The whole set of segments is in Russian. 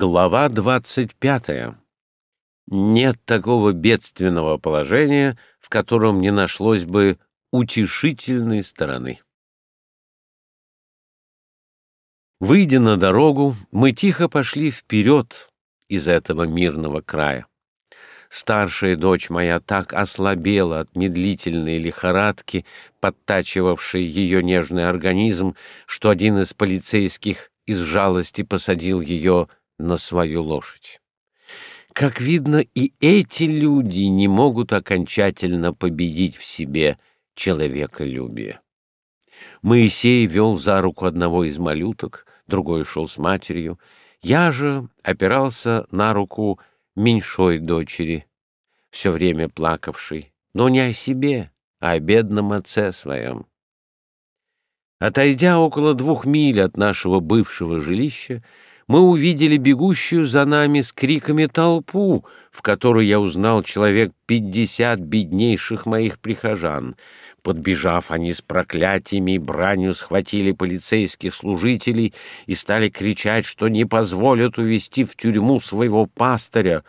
Глава 25. Нет такого бедственного положения, в котором не нашлось бы утешительной стороны. Выйдя на дорогу, мы тихо пошли вперед из этого мирного края. Старшая дочь моя так ослабела от медлительной лихорадки, подтачивавшей ее нежный организм, что один из полицейских из жалости посадил ее на свою лошадь. Как видно, и эти люди не могут окончательно победить в себе человеколюбие. Моисей вел за руку одного из малюток, другой шел с матерью. Я же опирался на руку меньшой дочери, все время плакавшей, но не о себе, а о бедном отце своем. Отойдя около двух миль от нашего бывшего жилища, мы увидели бегущую за нами с криками толпу, в которой я узнал человек пятьдесят беднейших моих прихожан. Подбежав, они с проклятиями и бранью схватили полицейских служителей и стали кричать, что не позволят увести в тюрьму своего пастыря,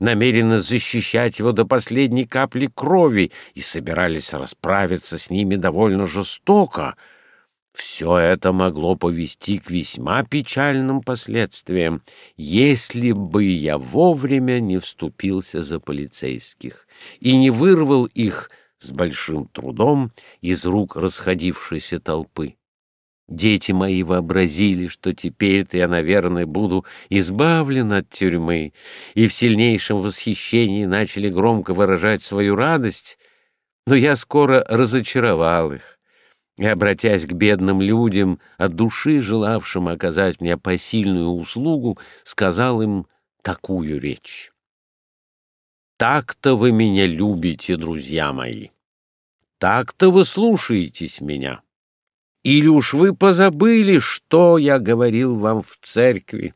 намерены защищать его до последней капли крови и собирались расправиться с ними довольно жестоко — все это могло повести к весьма печальным последствиям, если бы я вовремя не вступился за полицейских и не вырвал их с большим трудом из рук расходившейся толпы. Дети мои вообразили, что теперь-то я, наверное, буду избавлен от тюрьмы, и в сильнейшем восхищении начали громко выражать свою радость, но я скоро разочаровал их и, обратясь к бедным людям, от души желавшим оказать мне посильную услугу, сказал им такую речь. «Так-то вы меня любите, друзья мои, так-то вы слушаетесь меня. Или уж вы позабыли, что я говорил вам в церкви?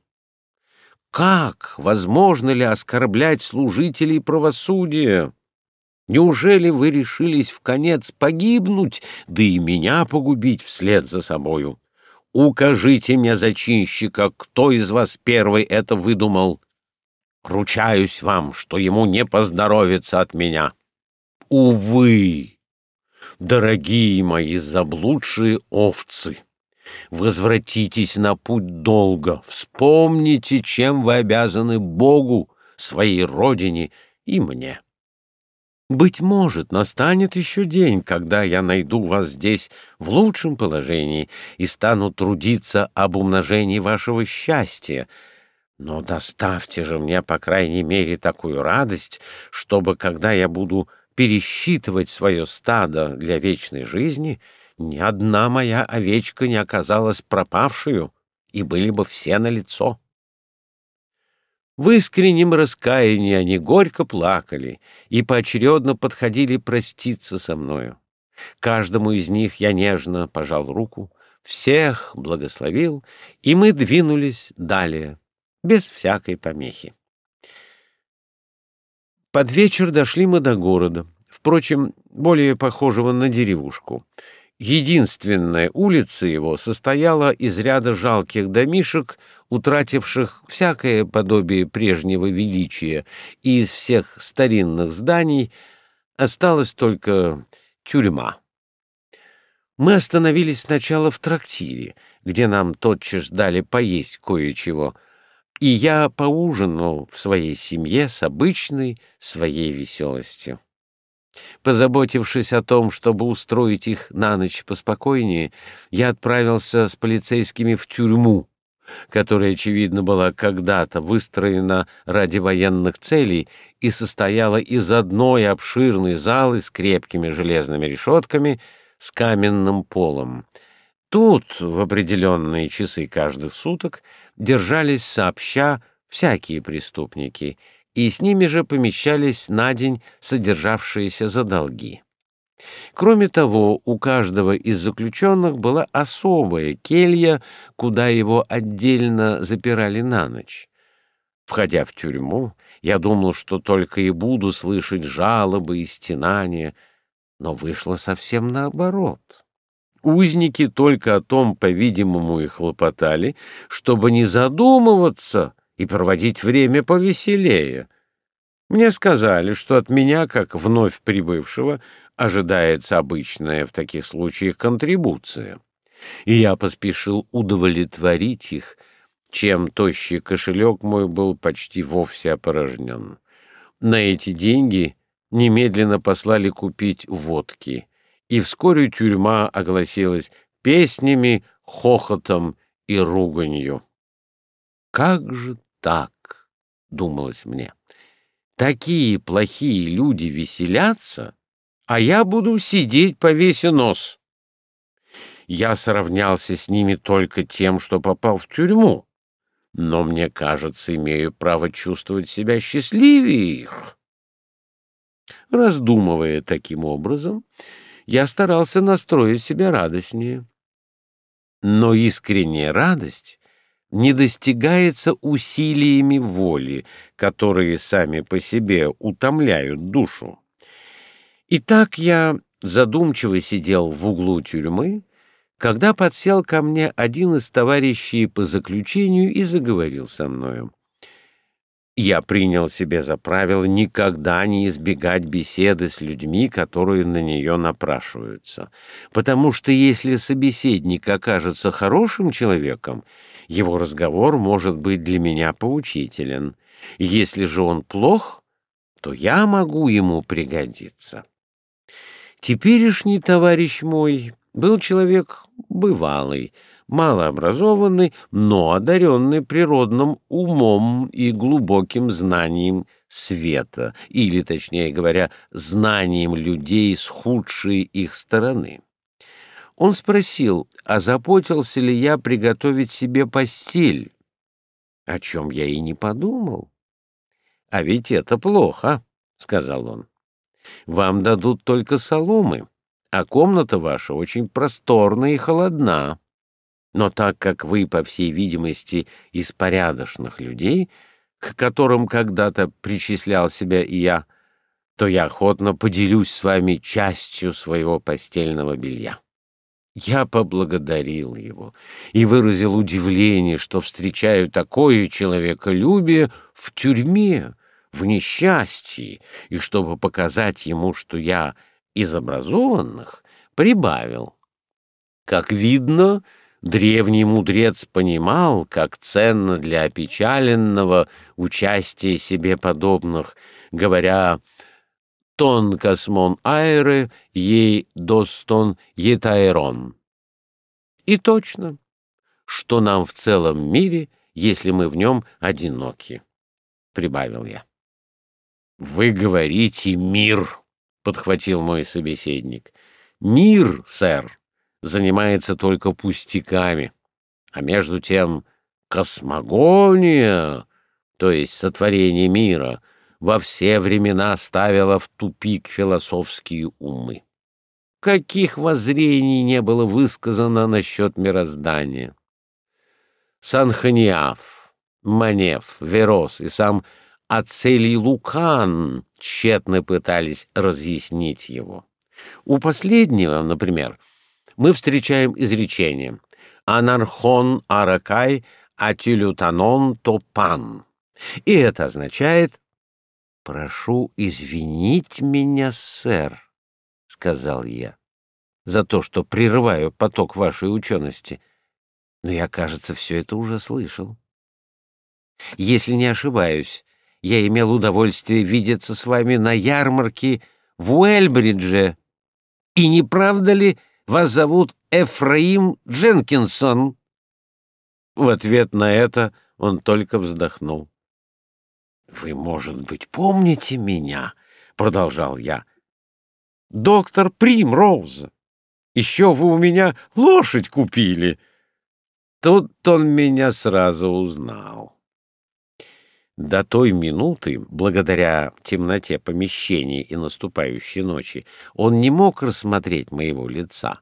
Как, возможно ли оскорблять служителей правосудия?» Неужели вы решились в конец погибнуть, да и меня погубить вслед за собою? Укажите мне, зачинщика, кто из вас первый это выдумал. Ручаюсь вам, что ему не поздоровится от меня. Увы, дорогие мои заблудшие овцы, возвратитесь на путь долго, вспомните, чем вы обязаны Богу, своей родине и мне. Быть может, настанет еще день, когда я найду вас здесь в лучшем положении и стану трудиться об умножении вашего счастья. Но доставьте же мне, по крайней мере, такую радость, чтобы, когда я буду пересчитывать свое стадо для вечной жизни, ни одна моя овечка не оказалась пропавшую, и были бы все на лицо. В искреннем раскаянии они горько плакали и поочередно подходили проститься со мною. Каждому из них я нежно пожал руку, всех благословил, и мы двинулись далее, без всякой помехи. Под вечер дошли мы до города, впрочем, более похожего на деревушку. Единственная улица его состояла из ряда жалких домишек, утративших всякое подобие прежнего величия, и из всех старинных зданий осталась только тюрьма. Мы остановились сначала в трактире, где нам тотчас дали поесть кое-чего, и я поужинал в своей семье с обычной своей веселостью. Позаботившись о том, чтобы устроить их на ночь поспокойнее, я отправился с полицейскими в тюрьму, которая, очевидно, была когда-то выстроена ради военных целей и состояла из одной обширной залы с крепкими железными решетками с каменным полом. Тут в определенные часы каждых суток держались сообща всякие преступники, и с ними же помещались на день содержавшиеся за долги. Кроме того, у каждого из заключенных была особая келья, куда его отдельно запирали на ночь. Входя в тюрьму, я думал, что только и буду слышать жалобы и стенания, но вышло совсем наоборот. Узники только о том, по-видимому, и хлопотали, чтобы не задумываться и проводить время повеселее. Мне сказали, что от меня, как вновь прибывшего, ожидается обычная в таких случаях контрибуция. И я поспешил удовлетворить их, чем тощий кошелек мой был почти вовсе опорожнен. На эти деньги немедленно послали купить водки, и вскоре тюрьма огласилась песнями, хохотом и руганью. «Как же так?» — думалось мне. «Такие плохие люди веселятся, а я буду сидеть повеся нос». Я сравнялся с ними только тем, что попал в тюрьму, но, мне кажется, имею право чувствовать себя счастливее их. Раздумывая таким образом, я старался настроить себя радостнее. Но искренняя радость не достигается усилиями воли, которые сами по себе утомляют душу. Итак, я задумчиво сидел в углу тюрьмы, когда подсел ко мне один из товарищей по заключению и заговорил со мною. Я принял себе за правило никогда не избегать беседы с людьми, которые на нее напрашиваются, потому что если собеседник окажется хорошим человеком, его разговор может быть для меня поучителен. Если же он плох, то я могу ему пригодиться. Теперешний товарищ мой был человек бывалый, малообразованный, но одаренный природным умом и глубоким знанием света, или, точнее говоря, знанием людей с худшей их стороны. Он спросил, а заботился ли я приготовить себе постель, о чем я и не подумал. «А ведь это плохо», — сказал он. «Вам дадут только соломы, а комната ваша очень просторна и холодна. Но так как вы, по всей видимости, из порядочных людей, к которым когда-то причислял себя и я, то я охотно поделюсь с вами частью своего постельного белья». Я поблагодарил его и выразил удивление, что встречаю такое человеколюбие в тюрьме, в несчастье, и чтобы показать ему, что я из образованных, прибавил. Как видно, древний мудрец понимал, как ценно для опечаленного участие себе подобных, говоря тон космон аэре ей достон етаэрон. И точно, что нам в целом мире, если мы в нем одиноки, — прибавил я. — Вы говорите «мир», — подхватил мой собеседник. — Мир, сэр, занимается только пустяками, а между тем космогония, то есть сотворение мира — во все времена ставила в тупик философские умы. Каких воззрений не было высказано насчет мироздания? Санханиаф, Манев, Верос и сам Ацелий Лукан тщетно пытались разъяснить его. У последнего, например, мы встречаем изречение «Анархон аракай атилютанон топан», и это означает «Прошу извинить меня, сэр», — сказал я, — «за то, что прерываю поток вашей учености. Но я, кажется, все это уже слышал. Если не ошибаюсь, я имел удовольствие видеться с вами на ярмарке в Уэльбридже. И не правда ли вас зовут Эфраим Дженкинсон?» В ответ на это он только вздохнул. «Вы, может быть, помните меня?» — продолжал я. «Доктор Примроуз, еще вы у меня лошадь купили». Тут он меня сразу узнал. До той минуты, благодаря темноте помещения и наступающей ночи, он не мог рассмотреть моего лица.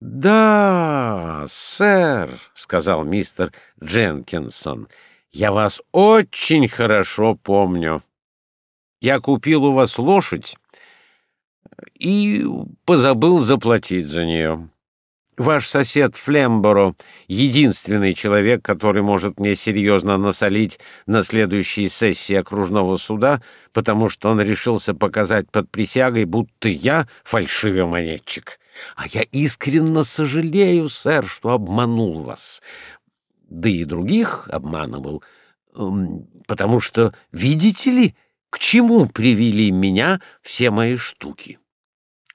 «Да, сэр», — сказал мистер Дженкинсон, — я вас очень хорошо помню. Я купил у вас лошадь и позабыл заплатить за нее. Ваш сосед Флемборо — единственный человек, который может мне серьезно насолить на следующей сессии окружного суда, потому что он решился показать под присягой, будто я фальшивый монетчик. А я искренне сожалею, сэр, что обманул вас. Да и других обманывал, эм, потому что, видите ли, к чему привели меня все мои штуки.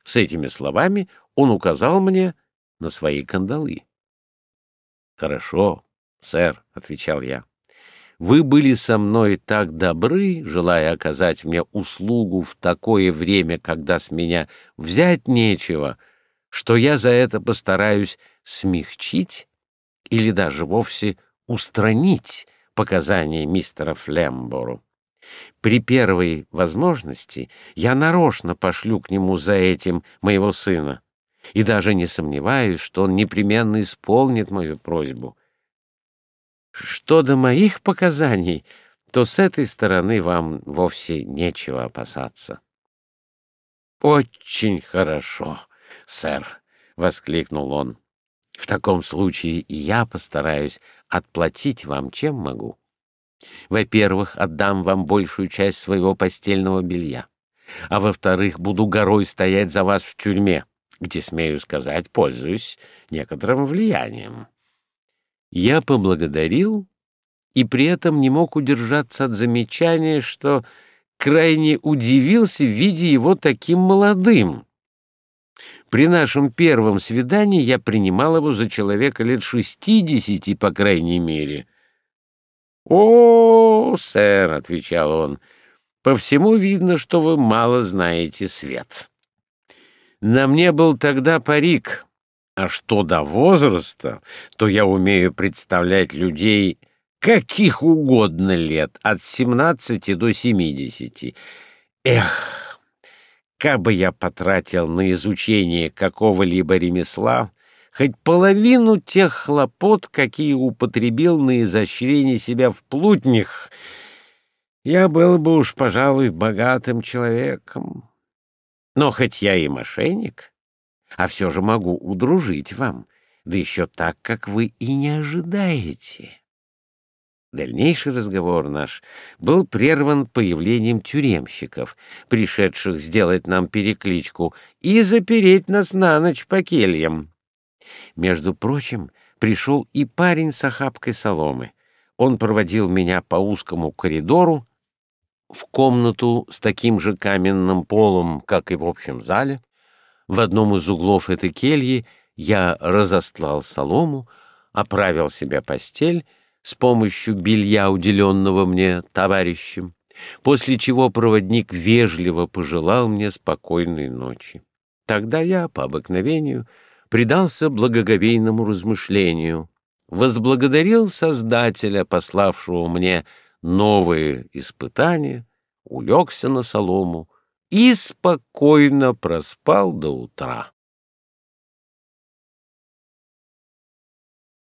С этими словами он указал мне — на свои кандалы. «Хорошо, сэр», — отвечал я. «Вы были со мной так добры, желая оказать мне услугу в такое время, когда с меня взять нечего, что я за это постараюсь смягчить или даже вовсе устранить показания мистера Флембору. При первой возможности я нарочно пошлю к нему за этим моего сына и даже не сомневаюсь, что он непременно исполнит мою просьбу. Что до моих показаний, то с этой стороны вам вовсе нечего опасаться. «Очень хорошо, сэр», — воскликнул он. «В таком случае я постараюсь отплатить вам, чем могу. Во-первых, отдам вам большую часть своего постельного белья, а во-вторых, буду горой стоять за вас в тюрьме где, смею сказать, пользуюсь некоторым влиянием. Я поблагодарил и при этом не мог удержаться от замечания, что крайне удивился, видя его таким молодым. При нашем первом свидании я принимал его за человека лет шестидесяти, по крайней мере. «О, сэр», — отвечал он, — «по всему видно, что вы мало знаете свет». На мне был тогда парик, а что до возраста, то я умею представлять людей каких угодно лет, от 17 до 70. Эх, как бы я потратил на изучение какого-либо ремесла, хоть половину тех хлопот, какие употребил на изощрение себя в плутнях, я был бы уж, пожалуй, богатым человеком. Но хоть я и мошенник, а все же могу удружить вам, да еще так, как вы и не ожидаете. Дальнейший разговор наш был прерван появлением тюремщиков, пришедших сделать нам перекличку и запереть нас на ночь по кельям. Между прочим, пришел и парень с охапкой соломы. Он проводил меня по узкому коридору, в комнату с таким же каменным полом, как и в общем зале. В одном из углов этой кельи я разостлал солому, оправил себе постель с помощью белья, уделенного мне товарищем, после чего проводник вежливо пожелал мне спокойной ночи. Тогда я, по обыкновению, предался благоговейному размышлению, возблагодарил Создателя, пославшего мне новые испытания, улегся на солому и спокойно проспал до утра.